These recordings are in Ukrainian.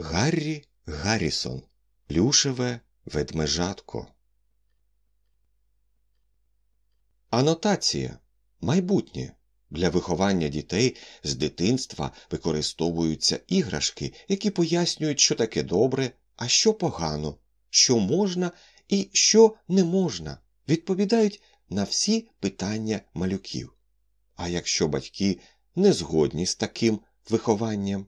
Гаррі Гаррісон Плюшеве ведмежатко. Анотація майбутнє. Для виховання дітей з дитинства використовуються іграшки, які пояснюють, що таке добре, а що погано, що можна і що не можна, відповідають на всі питання малюків. А якщо батьки не згодні з таким вихованням,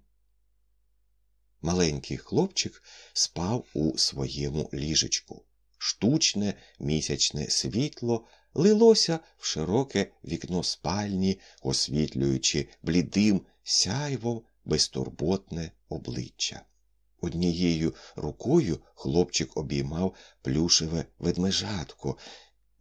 маленький хлопчик спав у своєму ліжечку. Штучне місячне світло лилося в широке вікно спальні, освітлюючи блідим сяйвом безтурботне обличчя. Однією рукою хлопчик обіймав плюшеве ведмежатко,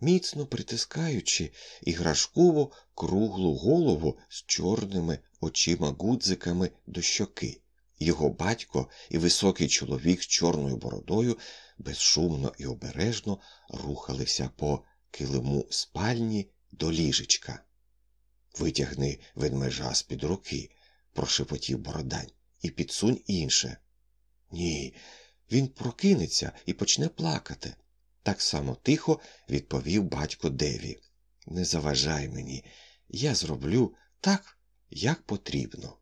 міцно притискаючи іграшкову круглу голову з чорними очима гудзиками до щоки. Його батько і високий чоловік з чорною бородою безшумно і обережно рухалися по килиму спальні до ліжечка. Витягни ведмежа з під руки, прошепотів бородань, і підсунь інше. Ні, він прокинеться і почне плакати. Так само тихо відповів батько Деві. Не заважай мені, я зроблю так, як потрібно.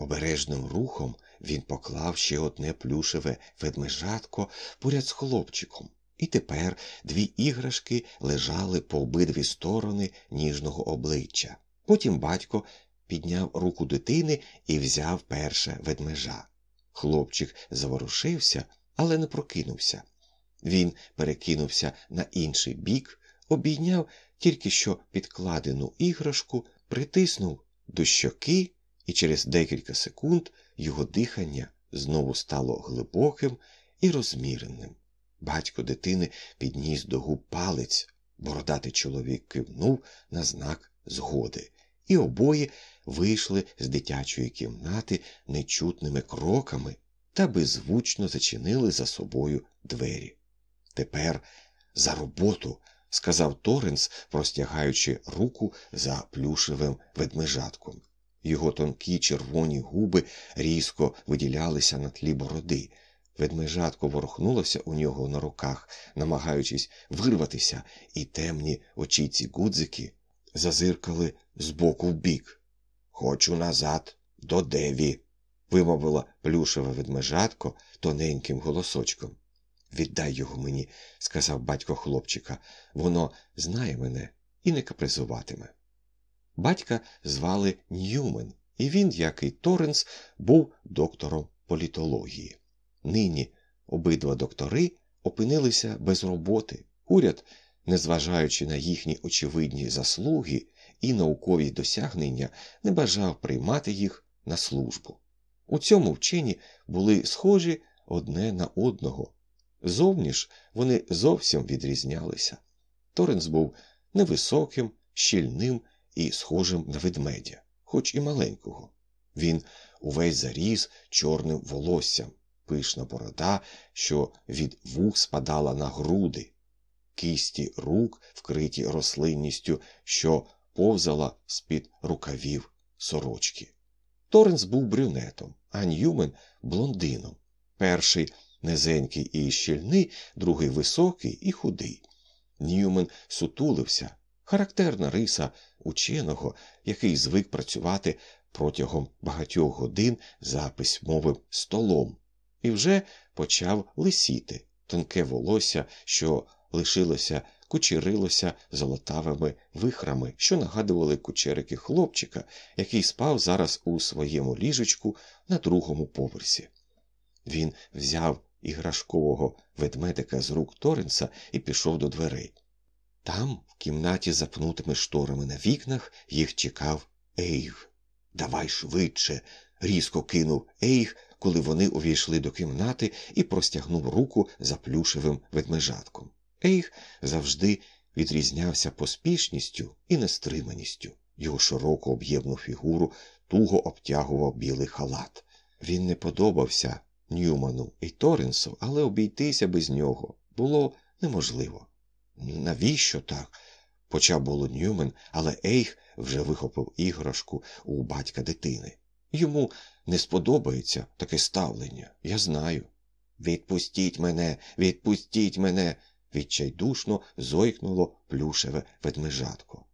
Обережним рухом він поклав ще одне плюшеве ведмежатко поряд з хлопчиком, і тепер дві іграшки лежали по обидві сторони ніжного обличчя. Потім батько підняв руку дитини і взяв перше ведмежа. Хлопчик заворушився, але не прокинувся. Він перекинувся на інший бік, обійняв тільки що підкладену іграшку, притиснув до щоки і через декілька секунд його дихання знову стало глибоким і розміреним. Батько дитини підніс до губ палець, бородатий чоловік кивнув на знак згоди, і обоє вийшли з дитячої кімнати нечутними кроками та беззвучно зачинили за собою двері. Тепер за роботу, сказав Торенс, простягаючи руку за плюшевим ведмежатком. Його тонкі червоні губи різко виділялися на тлі бороди. Ведмежатко ворухнулося у нього на руках, намагаючись вирватися, і темні очіці гудзики зазиркали з боку в бік. Хочу назад, до деві, вимовила плюшеве ведмежатко тоненьким голосочком. Віддай його мені, сказав батько хлопчика. Воно знає мене і не капризуватиме. Батька звали Ньюмен, і він, як і Торренс, був доктором політології. Нині обидва доктори опинилися без роботи. Уряд, незважаючи на їхні очевидні заслуги і наукові досягнення, не бажав приймати їх на службу. У цьому вчені були схожі одне на одного. Зовні ж вони зовсім відрізнялися. Торренс був невисоким, щільним і схожим на ведмедя, хоч і маленького. Він увесь заріс чорним волоссям, пишна борода, що від вух спадала на груди, кисті рук, вкриті рослинністю, що виповзала з-під рукавів сорочки. Торренс був брюнетом, а Ньюмен блондином. Перший низенький і щільний, другий високий і худий. Ньюмен сутулився, характерна риса ученого, який звик працювати протягом багатьох годин за письмовим столом, і вже почав лисіти тонке волосся, що лишилося, кучерилося золотавими вихрами, що нагадували кучерики хлопчика, який спав зараз у своєму ліжечку на другому поверсі. Він взяв іграшкового ведмедика з рук Торенса і пішов до дверей. Там, в кімнаті запнутими шторами на вікнах, їх чекав Ейг. Давай швидше. різко кинув Ейг, коли вони увійшли до кімнати і простягнув руку за плюшевим ведмежатком. Ейг завжди відрізнявся поспішністю і нестриманістю. Його широко об'ємну фігуру туго обтягував білий халат. Він не подобався Ньюману і Торренсу, але обійтися без нього було неможливо. Навіщо так? почав було Ньюмен, але Ейх вже вихопив іграшку у батька дитини. Йому не сподобається таке ставлення, я знаю. Відпустіть мене, відпустіть мене, відчайдушно зойкнуло плюшеве ведмежатко.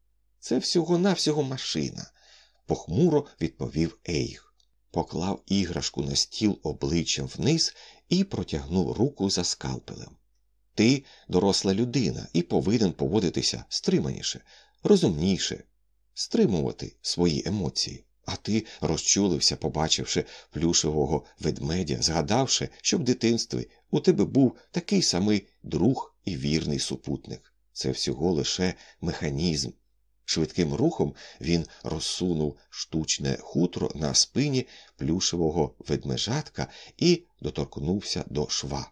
Це всього навсього машина, похмуро відповів Ейх, поклав іграшку на стіл обличчям вниз і протягнув руку за скалпелем. Ти доросла людина і повинен поводитися стриманіше, розумніше, стримувати свої емоції. А ти розчулився, побачивши плюшевого ведмедя, згадавши, що в дитинстві у тебе був такий самий друг і вірний супутник. Це всього лише механізм. Швидким рухом він розсунув штучне хутро на спині плюшевого ведмежатка і доторкнувся до шва.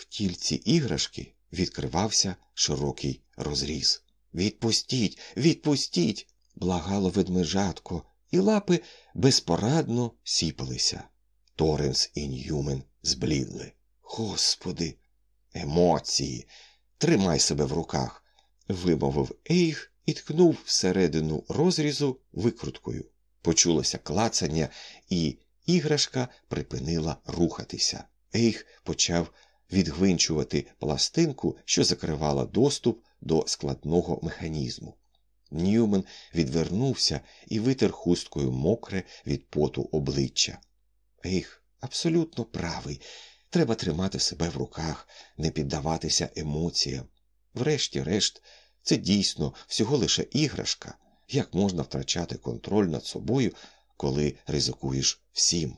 В тільці іграшки відкривався широкий розріз. Відпустіть, відпустіть, благало ведмежатко, і лапи безпорадно сіпалися. Торенс і Ньюмен зблідли. Господи, емоції, тримай себе в руках, вимовив Ейх і ткнув всередину розрізу викруткою. Почулося клацання, і іграшка припинила рухатися. Ейх почав відгвинчувати пластинку, що закривала доступ до складного механізму. Ньюмен відвернувся і витер хусткою мокре від поту обличчя. Ейх, абсолютно правий. Треба тримати себе в руках, не піддаватися емоціям. Врешті-решт, це дійсно всього лише іграшка, як можна втрачати контроль над собою, коли ризикуєш всім.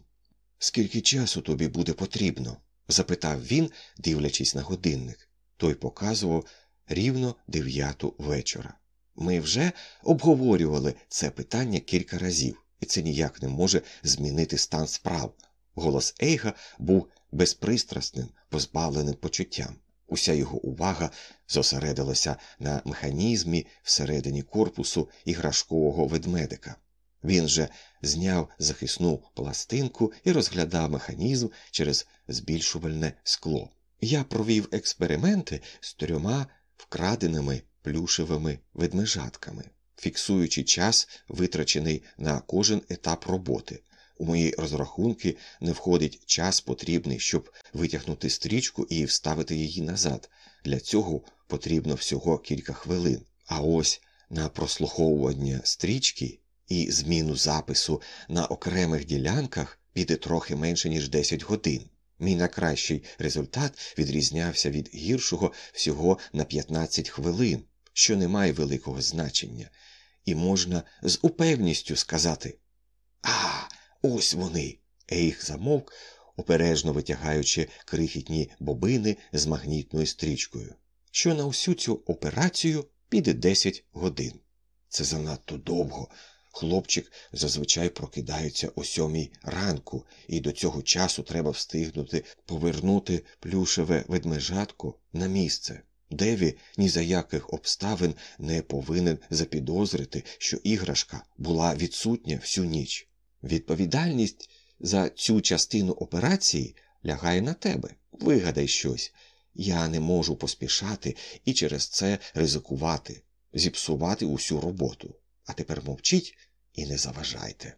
Скільки часу тобі буде потрібно? Запитав він, дивлячись на годинник. Той показував рівно дев'яту вечора. Ми вже обговорювали це питання кілька разів, і це ніяк не може змінити стан справ. Голос Ейга був безпристрасним, позбавленим почуттям. Уся його увага зосередилася на механізмі всередині корпусу іграшкового ведмедика. Він же зняв захисну пластинку і розглядав механізм через збільшувальне скло. Я провів експерименти з трьома вкраденими плюшевими ведмежатками, фіксуючи час, витрачений на кожен етап роботи. У мої розрахунки не входить час потрібний, щоб витягнути стрічку і вставити її назад. Для цього потрібно всього кілька хвилин. А ось на прослуховування стрічки і зміну запису на окремих ділянках піде трохи менше, ніж 10 годин. Мій найкращий результат відрізнявся від гіршого всього на 15 хвилин, що не має великого значення, і можна з упевністю сказати А, ось вони. Ейх замовк, опережно витягаючи крихітні бобини з магнітною стрічкою, що на всю цю операцію піде 10 годин. Це занадто довго. Хлопчик зазвичай прокидається о сьомій ранку, і до цього часу треба встигнути повернути плюшеве ведмежатко на місце. Деві ні за яких обставин не повинен запідозрити, що іграшка була відсутня всю ніч. Відповідальність за цю частину операції лягає на тебе. Вигадай щось. Я не можу поспішати і через це ризикувати, зіпсувати усю роботу. А тепер мовчіть і не заважайте.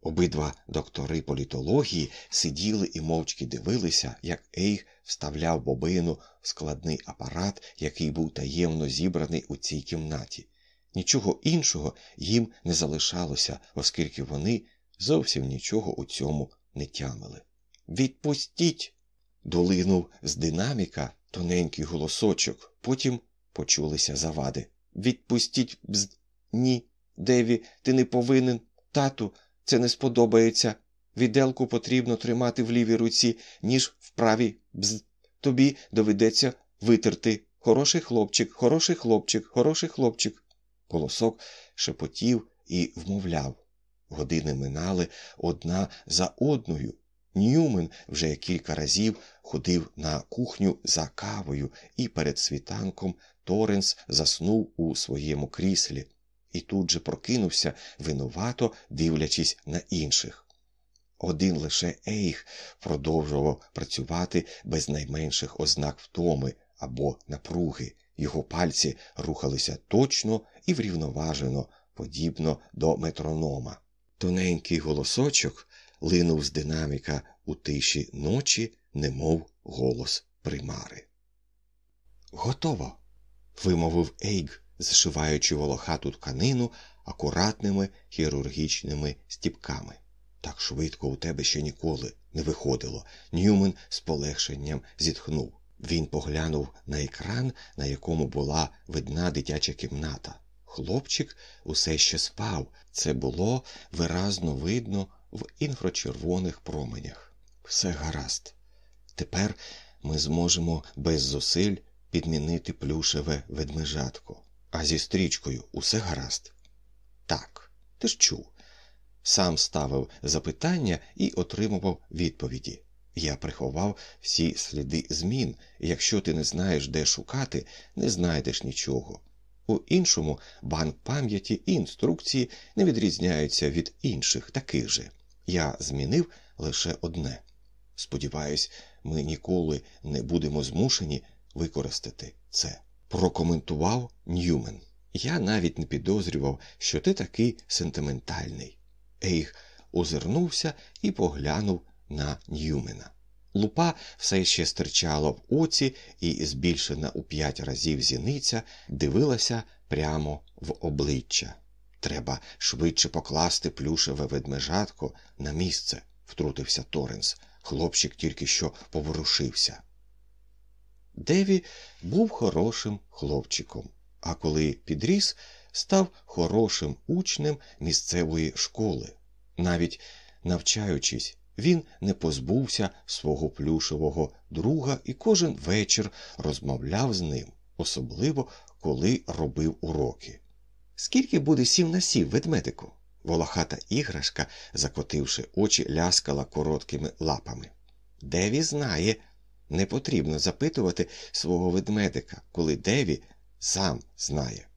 Обидва доктори політології сиділи і мовчки дивилися, як Ейх вставляв бобину в складний апарат, який був таємно зібраний у цій кімнаті. Нічого іншого їм не залишалося, оскільки вони зовсім нічого у цьому не тямили. Відпустіть! долинув з динаміка тоненький голосочок, потім почулися завади. Відпустіть бз. Ні, Деві, ти не повинен. Тату, це не сподобається. Віделку потрібно тримати в лівій руці, ніж в правій бз. Тобі доведеться витерти. Хороший хлопчик, хороший хлопчик, хороший хлопчик. Голосок шепотів і вмовляв. Години минали одна за одною. Ньюмен вже кілька разів ходив на кухню за кавою, і перед світанком Торенс заснув у своєму кріслі і тут же прокинувся, винувато дивлячись на інших. Один лише Ейх продовжував працювати без найменших ознак втоми або напруги. Його пальці рухалися точно і врівноважено, подібно до метронома. Тоненький голосочок линув з динаміка у тиші ночі, немов голос примари. Готово. вимовив Ейг, зшиваючи волохату тканину акуратними хірургічними стіпками. Так швидко у тебе ще ніколи не виходило. Ньюмен з полегшенням зітхнув. Він поглянув на екран, на якому була видна дитяча кімната. Хлопчик усе ще спав. Це було виразно видно в інфрачервоних променях. Все гаразд. Тепер ми зможемо без зусиль підмінити плюшеве ведмежатко. А зі стрічкою усе гаразд. Так, ти ж чув. Сам ставив запитання і отримував відповіді. Я приховав всі сліди змін, якщо ти не знаєш, де шукати, не знайдеш нічого. У іншому банк пам'яті і інструкції не відрізняються від інших таких же. Я змінив лише одне. Сподіваюсь, ми ніколи не будемо змушені використати це. Прокоментував Ньюмен. Я навіть не підозрював, що ти такий сентиментальний. Ейх озирнувся і поглянув на Ньюмена. Лупа все ще стирчала в оці, і, збільшена у п'ять разів зіниця, дивилася прямо в обличчя. Треба швидше покласти плюшеве ведмежатко на місце, втрутився Торенс. Хлопчик тільки що поворушився. Деві був хорошим хлопчиком, а коли підріс, став хорошим учнем місцевої школи. Навіть навчаючись, він не позбувся свого плюшевого друга і кожен вечір розмовляв з ним, особливо коли робив уроки. Скільки буде сім на сів, ведмедику? Волохата іграшка, закотивши очі, ляскала короткими лапами. Деві знає, не потрібно запитувати свого ведмедика, коли Деві сам знає.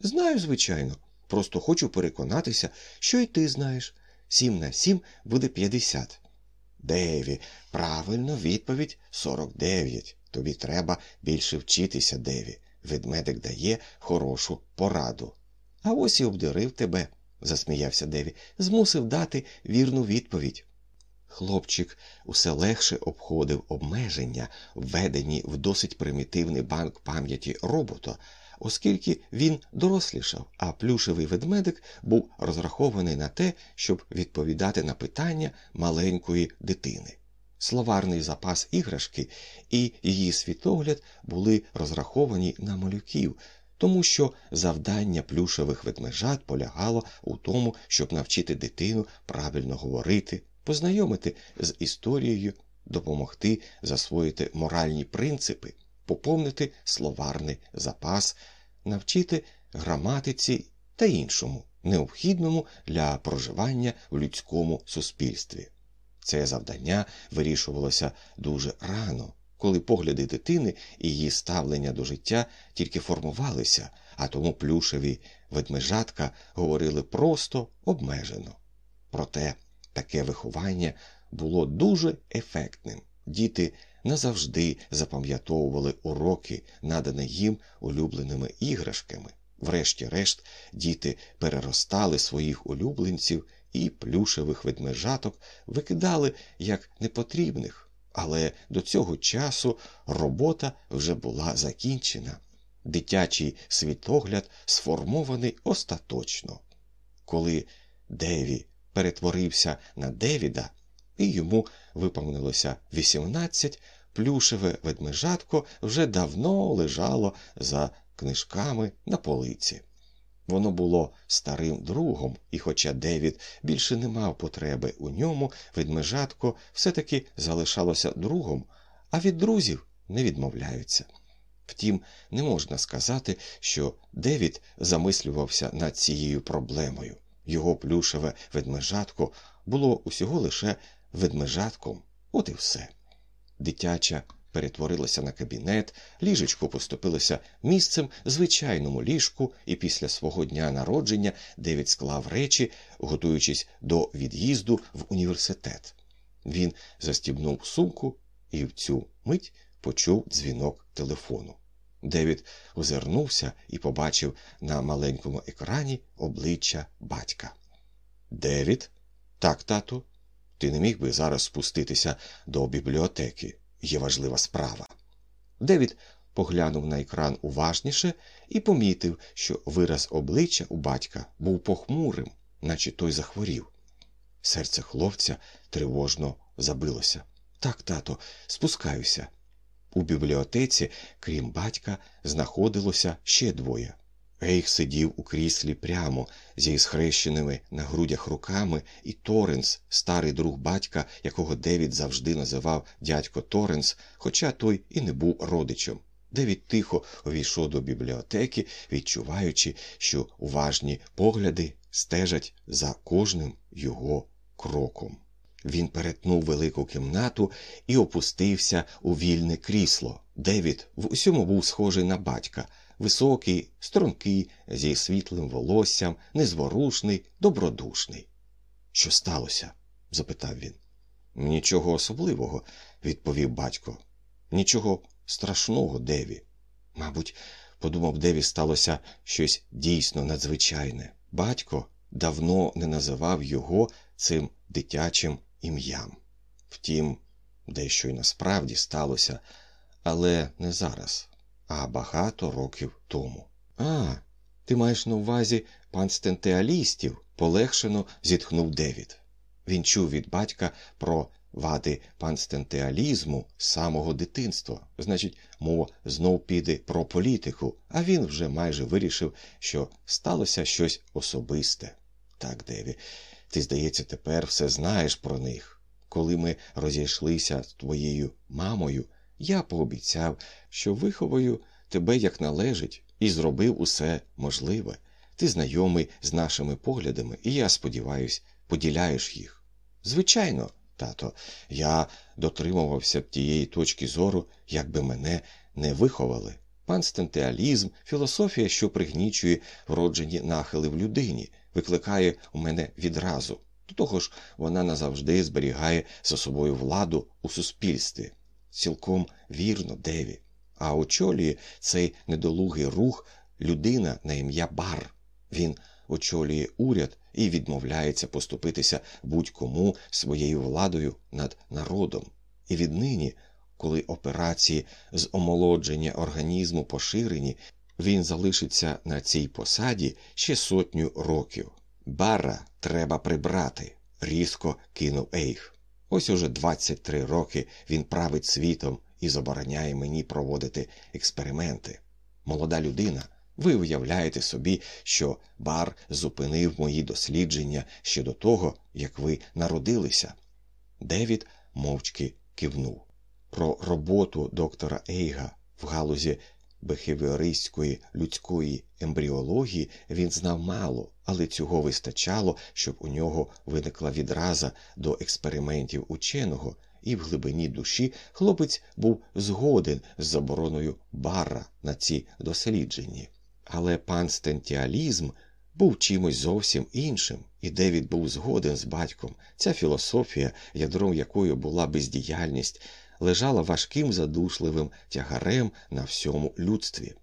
Знаю, звичайно, просто хочу переконатися, що й ти знаєш. Сім на сім буде п'ятдесят. Деві, правильно, відповідь сорок дев'ять. Тобі треба більше вчитися, Деві. Ведмедик дає хорошу пораду. А ось і обдурив тебе, засміявся Деві, змусив дати вірну відповідь. Хлопчик усе легше обходив обмеження, введені в досить примітивний банк пам'яті робота, оскільки він дорослішав, а плюшевий ведмедик був розрахований на те, щоб відповідати на питання маленької дитини. Словарний запас іграшки і її світогляд були розраховані на малюків, тому що завдання плюшевих ведмежат полягало у тому, щоб навчити дитину правильно говорити, познайомити з історією, допомогти засвоїти моральні принципи, поповнити словарний запас, навчити граматиці та іншому, необхідному для проживання в людському суспільстві. Це завдання вирішувалося дуже рано, коли погляди дитини і її ставлення до життя тільки формувалися, а тому плюшеві ведмежатка говорили просто обмежено. Проте таке виховання було дуже ефектним. Діти назавжди запам'ятовували уроки, надані їм улюбленими іграшками. Врешті-решт, діти переростали своїх улюбленців і плюшевих ведмежаток викидали як непотрібних, але до цього часу робота вже була закінчена. Дитячий світогляд сформований остаточно. Коли Деві перетворився на Девіда, і йому виповнилося 18, плюшеве ведмежатко вже давно лежало за книжками на полиці. Воно було старим другом, і, хоча Девід більше не мав потреби у ньому, ведмежатко все-таки залишалося другом, а від друзів не відмовляються. Втім, не можна сказати, що Девід замислювався над цією проблемою. Його плюшеве ведмежатко було усього лише ведмежатком, от і все. Дитяча перетворилася на кабінет, ліжечко поступилося місцем звичайному ліжку, і після свого дня народження Девід склав речі, готуючись до від'їзду в університет. Він застібнув сумку і в цю мить почув дзвінок телефону. Девід озирнувся і побачив на маленькому екрані обличчя батька. Девід? Так, тату. Ти не міг би зараз спуститися до бібліотеки. Є важлива справа. Девід поглянув на екран уважніше і помітив, що вираз обличчя у батька був похмурим, наче той захворів. Серце хлопця тривожно забилося. Так, тато, спускаюся. У бібліотеці, крім батька, знаходилося ще двоє. Ейх сидів у кріслі прямо зі схрещеними на грудях руками, і Торенс, старий друг батька, якого Девід завжди називав дядько Торенс, хоча той і не був родичем. Девід тихо увійшов до бібліотеки, відчуваючи, що уважні погляди стежать за кожним його кроком. Він перетнув велику кімнату і опустився у вільне крісло. Девід в усьому був схожий на батька високий, стрункий, зі світлим волоссям, незворушний, добродушний. Що сталося? запитав він. Нічого особливого, відповів батько. Нічого страшного, Деві. Мабуть, подумав Деві, сталося щось дійсно надзвичайне. Батько давно не називав його цим дитячим ім'ям. Втім, дещо й насправді сталося, але не зараз, а багато років тому. А, ти маєш на увазі панстентеалістів, полегшено зітхнув Девід. Він чув від батька про вади панстентеалізму з самого дитинства. Значить, мова знов піде про політику, а він вже майже вирішив, що сталося щось особисте. Так, Деві, ти, здається, тепер все знаєш про них. Коли ми розійшлися з твоєю мамою, я пообіцяв, що виховую тебе як належить, і зробив усе можливе. Ти знайомий з нашими поглядами, і я сподіваюся, поділяєш їх. Звичайно, тато, я дотримувався б тієї точки зору, якби мене не виховали. Панстентеалізм, філософія, що пригнічує вроджені нахили в людині, викликає у мене відразу. До того ж, вона назавжди зберігає за собою владу у суспільстві. Цілком вірно, Деві. А очолює цей недолугий рух людина на ім'я Бар. Він очолює уряд і відмовляється поступитися будь-кому своєю владою над народом. І віднині, коли операції з омолодження організму поширені, він залишиться на цій посаді ще сотню років. Бара треба прибрати, різко кинув Ейх. Ось уже 23 роки він править світом і забороняє мені проводити експерименти. Молода людина, ви уявляєте собі, що бар зупинив мої дослідження ще до того, як ви народилися. Девід мовчки кивнув. Про роботу доктора Ейга в галузі бехевіористської людської ембріології він знав мало, але цього вистачало, щоб у нього виникла відраза до експериментів ученого, і в глибині душі хлопець був згоден з забороною бара на ці дослідження. Але панстентіалізм був чимось зовсім іншим, і Девід був згоден з батьком. Ця філософія, ядром якої була бездіяльність, лежала важким задушливим тягарем на всьому людстві.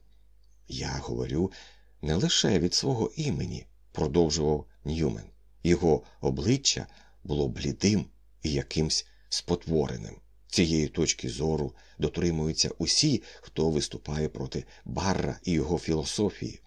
Я говорю не лише від свого імені, продовжував Ньюмен. Його обличчя було блідим і якимсь спотвореним. Цієї точки зору дотримуються усі, хто виступає проти Барра і його філософії.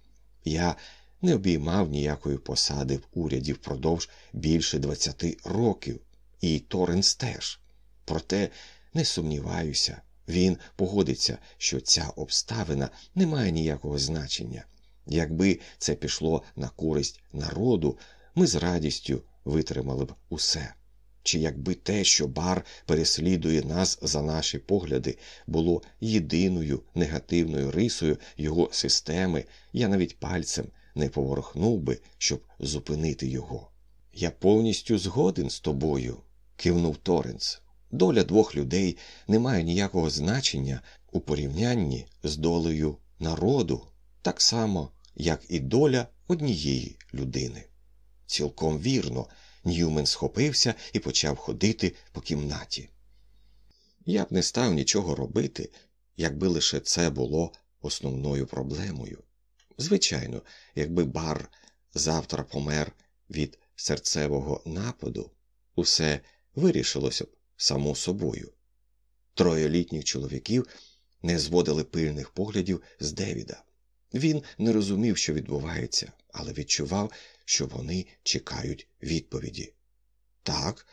Я не обіймав ніякої посади в уряді впродовж більше 20 років, і Торренс теж. Проте не сумніваюся, він погодиться, що ця обставина не має ніякого значення. Якби це пішло на користь народу, ми з радістю витримали б усе. Чи якби те, що бар переслідує нас за наші погляди, було єдиною негативною рисою його системи, я навіть пальцем не поворухнув би, щоб зупинити його. Я повністю згоден з тобою, кивнув Торенс. Доля двох людей не має ніякого значення у порівнянні з долею народу, так само, як і доля однієї людини. Цілком вірно, Ньюмен схопився і почав ходити по кімнаті. Я б не став нічого робити, якби лише це було основною проблемою. Звичайно, якби бар завтра помер від серцевого нападу, усе вирішилося б само собою. Троє літніх чоловіків не зводили пильних поглядів з Девіда. Він не розумів, що відбувається, але відчував, що вони чекають відповіді. Так,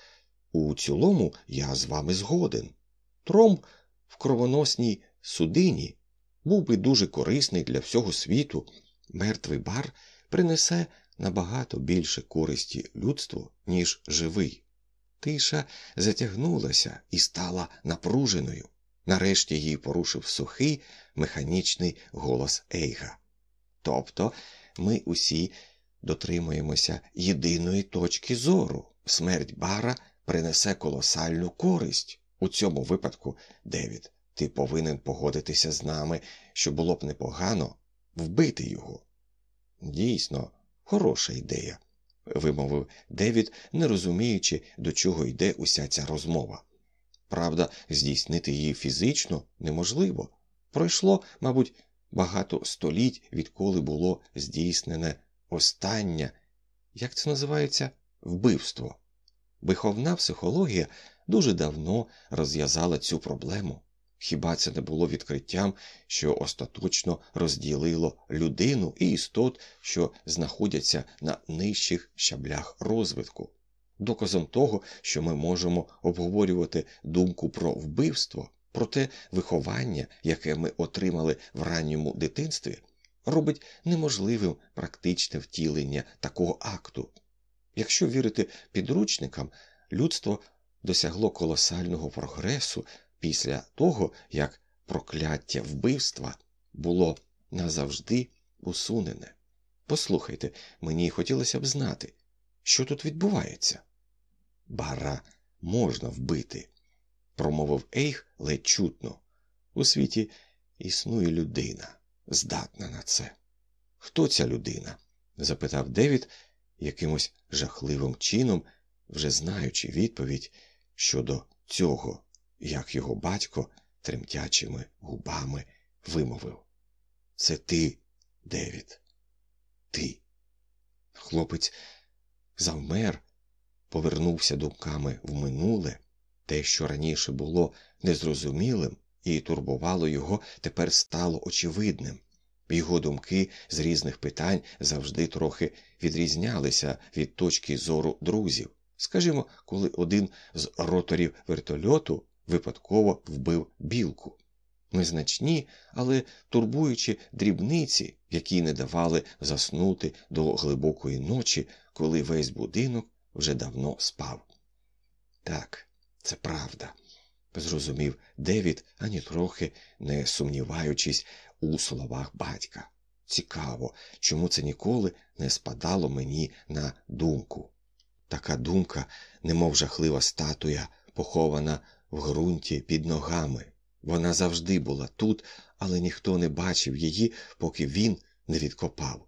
у цілому я з вами згоден. Тромб в кровоносній судині був би дуже корисний для всього світу. Мертвий бар принесе набагато більше користі людству, ніж живий. Тиша затягнулася і стала напруженою. Нарешті її порушив сухий механічний голос Ейга. Тобто ми усі дотримуємося єдиної точки зору. Смерть бара принесе колосальну користь. У цьому випадку, Девід, ти повинен погодитися з нами, що було б непогано вбити його. Дійсно, хороша ідея, вимовив Девід, не розуміючи, до чого йде уся ця розмова. Правда, здійснити її фізично неможливо. Пройшло, мабуть, багато століть, відколи було здійснене останнє, як це називається, вбивство. Виховна психологія дуже давно розв'язала цю проблему. Хіба це не було відкриттям, що остаточно розділило людину і істот, що знаходяться на нижчих щаблях розвитку? Доказом того, що ми можемо обговорювати думку про вбивство, про те виховання, яке ми отримали в ранньому дитинстві, робить неможливим практичне втілення такого акту. Якщо вірити підручникам, людство досягло колосального прогресу після того, як прокляття вбивства було назавжди усунене. Послухайте, мені хотілося б знати, що тут відбувається. Бара можна вбити, промовив Ейх ледь чутно. У світі існує людина, здатна на це. Хто ця людина? запитав Девід якимось жахливим чином, вже знаючи відповідь щодо цього, як його батько тремтячими губами вимовив. Це ти, Девід, ти. Хлопець завмер, повернувся думками в минуле, те, що раніше було незрозумілим і турбувало його, тепер стало очевидним. Його думки з різних питань завжди трохи відрізнялися від точки зору друзів. Скажімо, коли один з роторів вертольоту випадково вбив білку. Незначні, але турбуючи дрібниці, які не давали заснути до глибокої ночі, коли весь будинок вже давно спав. Так, це правда, зрозумів Девід, ані трохи не сумніваючись у словах батька. Цікаво, чому це ніколи не спадало мені на думку. Така думка, немов жахлива статуя, похована в ґрунті під ногами. Вона завжди була тут, але ніхто не бачив її, поки він не відкопав.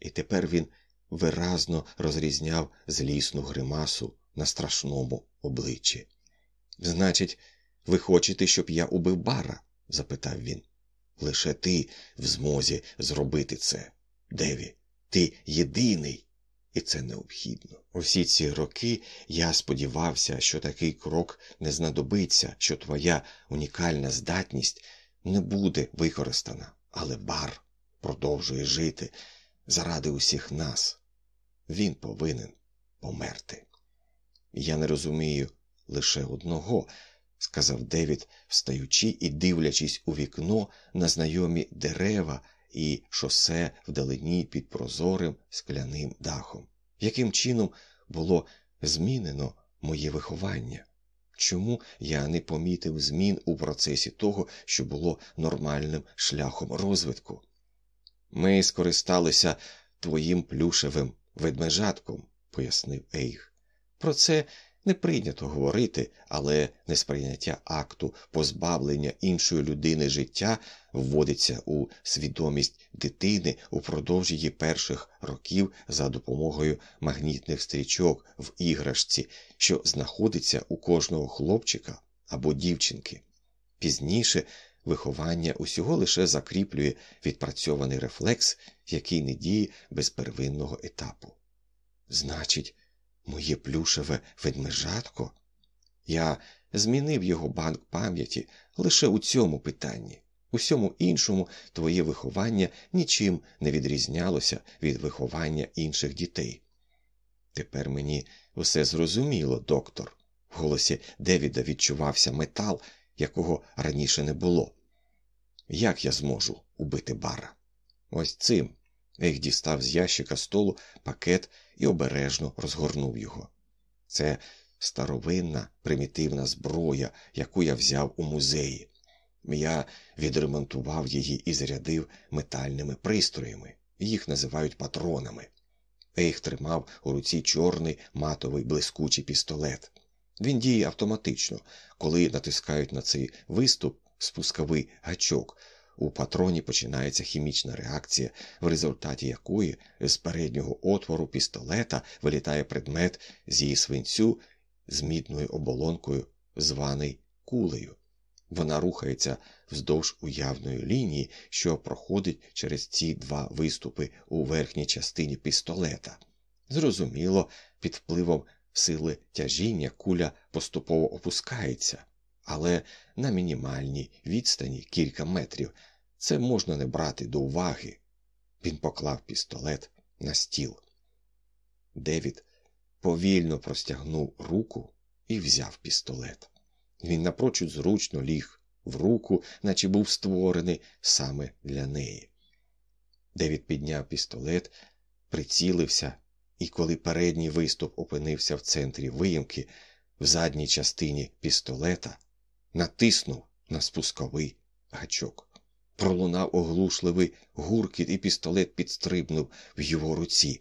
І тепер він виразно розрізняв злісну гримасу на страшному обличчі. Значить, ви хочете, щоб я убив бара? запитав він. Лише ти в змозі зробити це, Деві. Ти єдиний, і це необхідно. Усі ці роки я сподівався, що такий крок не знадобиться, що твоя унікальна здатність не буде використана, але бар продовжує жити заради усіх нас. Він повинен померти. Я не розумію лише одного, сказав Девід, встаючи і дивлячись у вікно на знайомі дерева і шосе вдалині під прозорим скляним дахом. Яким чином було змінено моє виховання? Чому я не помітив змін у процесі того, що було нормальним шляхом розвитку? Ми скористалися твоїм плюшевим ведмежатком, пояснив Ейх. Про це не прийнято говорити, але несприйняття акту позбавлення іншої людини життя вводиться у свідомість дитини упродовж її перших років за допомогою магнітних стрічок в іграшці, що знаходиться у кожного хлопчика або дівчинки. Пізніше виховання усього лише закріплює відпрацьований рефлекс, який не діє без первинного етапу. Значить, Моє плюшеве ведмежатко? Я змінив його банк пам'яті лише у цьому питанні. Усьому іншому твоє виховання нічим не відрізнялося від виховання інших дітей. Тепер мені все зрозуміло, доктор. В голосі Девіда відчувався метал, якого раніше не було. Як я зможу убити бара? Ось цим. Ех дістав з ящика столу пакет і обережно розгорнув його. Це старовинна примітивна зброя, яку я взяв у музеї. Я відремонтував її і зарядив метальними пристроями, їх називають патронами. Ейх тримав у руці чорний матовий блискучий пістолет. Він діє автоматично, коли натискають на цей виступ спусковий гачок. У патроні починається хімічна реакція, в результаті якої з переднього отвору пістолета вилітає предмет з її свинцю з мідною оболонкою, званий кулею. Вона рухається вздовж уявної лінії, що проходить через ці два виступи у верхній частині пістолета. Зрозуміло, під впливом сили тяжіння куля поступово опускається, але на мінімальній відстані кілька метрів це можна не брати до уваги. Він поклав пістолет на стіл. Девід повільно простягнув руку і взяв пістолет. Він напрочуд зручно ліг в руку, наче був створений саме для неї. Девід підняв пістолет, прицілився, і коли передній виступ опинився в центрі виїмки, в задній частині пістолета, натиснув на спусковий гачок. Пролунав оглушливий гуркіт, і пістолет підстрибнув в його руці.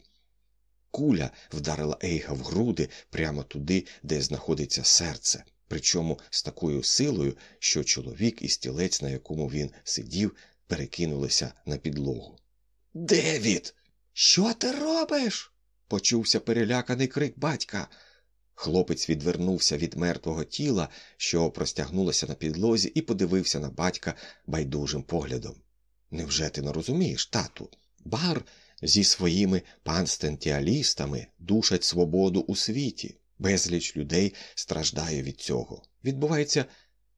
Куля вдарила Ейга в груди прямо туди, де знаходиться серце причому з такою силою, що чоловік і стілець, на якому він сидів, перекинулися на підлогу. Девід, що ти робиш? почувся переляканий крик батька. Хлопець відвернувся від мертвого тіла, що простягнулося на підлозі, і подивився на батька байдужим поглядом. Невже ти не розумієш, тату? Бар зі своїми панстентіалістами душать свободу у світі. Безліч людей страждає від цього. Відбувається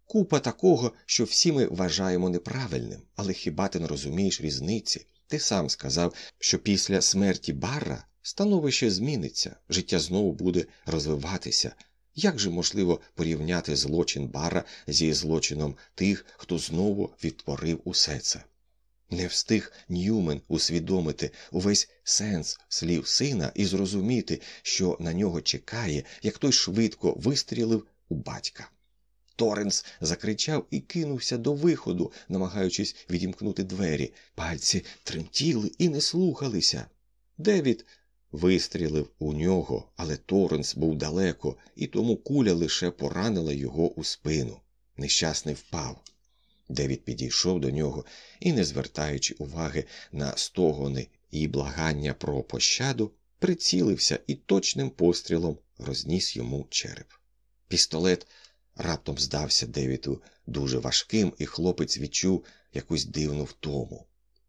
купа такого, що всі ми вважаємо неправильним, але хіба ти не розумієш різниці? Ти сам сказав, що після смерті Барра становище зміниться, життя знову буде розвиватися. Як же можливо порівняти злочин Барра зі злочином тих, хто знову відтворив усе це? Не встиг Ньюмен усвідомити увесь сенс слів сина і зрозуміти, що на нього чекає, як той швидко вистрілив у батька. Торенс закричав і кинувся до виходу, намагаючись відімкнути двері. Пальці тремтіли і не слухалися. Девід вистрілив у нього, але Торенс був далеко, і тому куля лише поранила його у спину. Нещасний впав. Девід підійшов до нього і, не звертаючи уваги на стогони і благання про пощаду, прицілився і точним пострілом розніс йому череп. Пістолет раптом здався Девіду дуже важким, і хлопець відчув якусь дивну втому.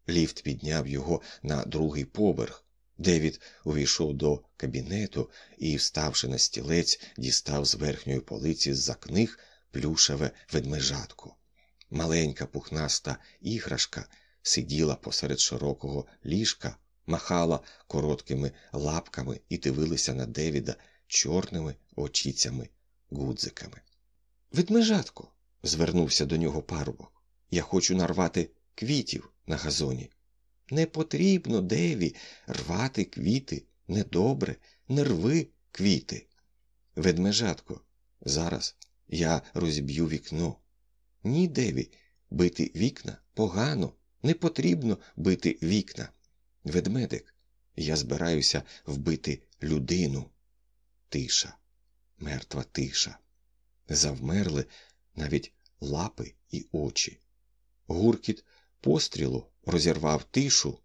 Ліфт підняв його на другий поверх. Девід увійшов до кабінету і, вставши на стілець, дістав з верхньої полиці з за книг плюшеве ведмежатко. Маленька пухнаста іграшка сиділа посеред широкого ліжка, махала короткими лапками і дивилася на Девіда чорними очіцями гудзиками. Ведмежатко, звернувся до нього парубок, я хочу нарвати квітів на газоні. Не потрібно, Деві, рвати квіти. Недобре, не рви квіти. Ведмежатко, зараз я розіб'ю вікно. Ні, Деві, бити вікна погано, не потрібно бити вікна. Ведмедик, я збираюся вбити людину. Тиша, мертва тиша. Завмерли навіть лапи і очі. Гуркіт пострілу розірвав тишу,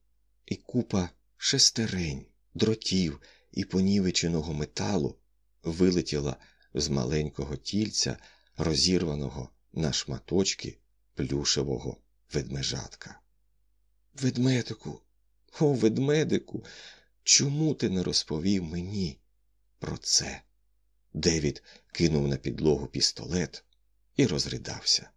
і купа шестерень, дротів і понівеченого металу вилетіла з маленького тільця, розірваного на шматочки плюшевого ведмежатка. Ведмедику, о, ведмедику, чому ти не розповів мені? про це. Девід кинув на підлогу пістолет і розридався.